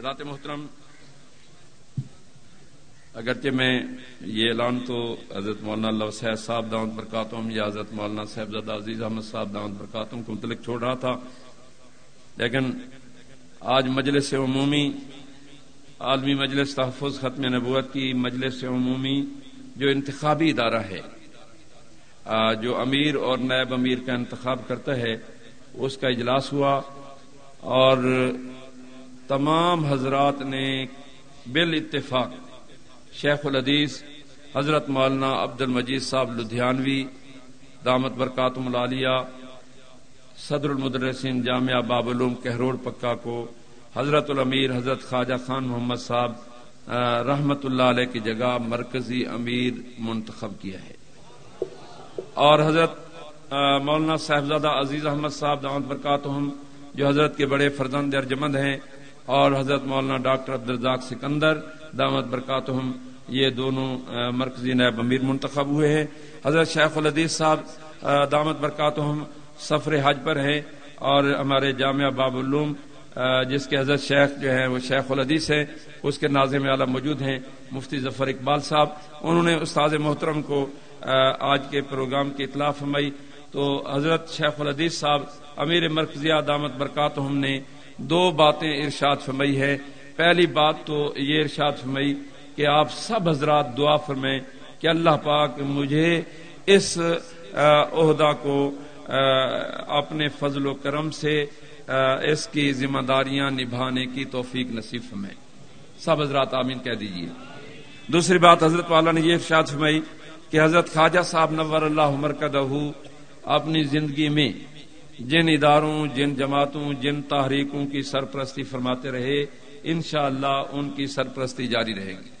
حضرات محترم، اگرچہ میں یہ اعلان تو حضرت مولانا اللہ صاحب صاحب داود برکاتم یا حضرت مولانا صاحب زدہ عزیز احمد صاحب داود برکاتم کو متعلق چھوڑ رہا تھا، لیکن آج مجلس عمومی، عالمی مجلس تحفظ ختم نبوت کی مجلس عمومی جو انتخابی ادارہ ہے جو امیر اور نیب امیر کا انتخاب کرتا ہے، اس کا اجلاس ہوا اور تمام حضرات نے بال اتفاق شیخ الحدیث حضرت مولانا عبد المجید صاحب لدھیانوی، دامت برکاتم العالیہ، صدر المدرسین جامعہ باب علوم کہروڑ پکا کو، حضرت الامیر حضرت خواجہ خان محمد صاحب رحمت اللہ علیہ کی جگہ مرکزی امیر منتخب کیا ہے۔ اور حضرت مولانا صاحبزادہ عزیز احمد صاحب، دامت برکاتہم جو حضرت کے بڑے فرزند ارجمند ہیں اور حضرت مولانا ڈاکٹر عبدالرزاق سکندر دامت برکاتہم، یہ دونوں مرکزی نیب امیر منتخب ہوئے ہیں۔ حضرت شیخ الحدیث صاحب دامت برکاتہم سفر حج پر ہیں اور ہمارے جامعہ باب العلوم جس کے حضرت شیخ جو ہیں وہ شیخ الحدیث ہیں، اس کے ناظم اعلیٰ موجود ہیں، مفتی ظفر اقبال صاحب۔ انہوں نے استاذ محترم کو آج کے پروگرام کی اطلاع فرمائی۔ تو حضرت شیخ الحدیث صاحب، امیر مرکزیہ دامت برکات ہم نے دو باتیں ارشاد فرمائی ہے پہلی بات تو یہ ارشاد فرمائی کہ آپ سب حضرات دعا فرمائیں کہ اللہ پاک مجھے اس عہدہ کو اپنے فضل و کرم سے اس کی ذمہ داریاں نبھانے کی توفیق نصیب فرمائے۔ سب حضرات آمین کہہ دیجیے دوسری بات حضرت والا نے یہ ارشاد فرمائی کہ حضرت خواجہ صاحب نور اللہ عمر کا دہو اپنی زندگی میں جن اداروں، جن جماعتوں، جن تحریکوں کی سرپرستی فرماتے رہے، انشاءاللہ ان کی سرپرستی جاری رہے گی۔